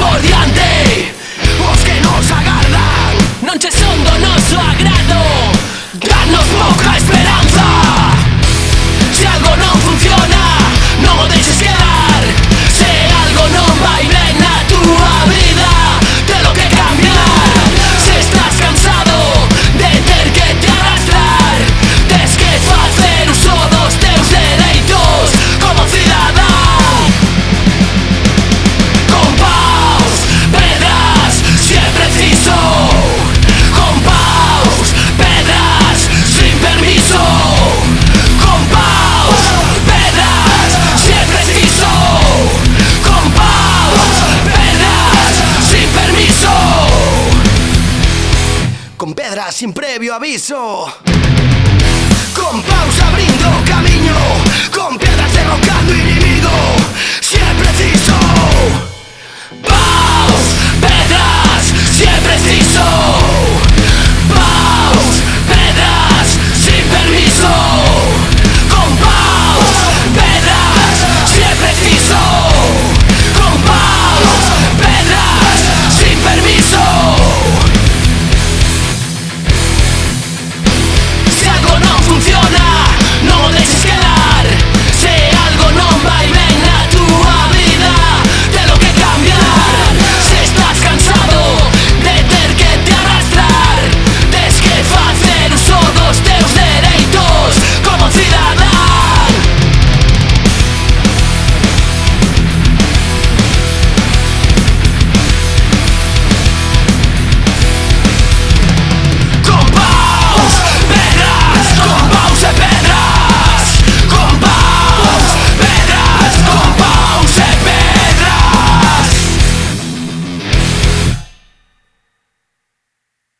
por diante Os que nos agardan Non che son do noso agrado Danos pouca sin previo aviso. Con pausa brindo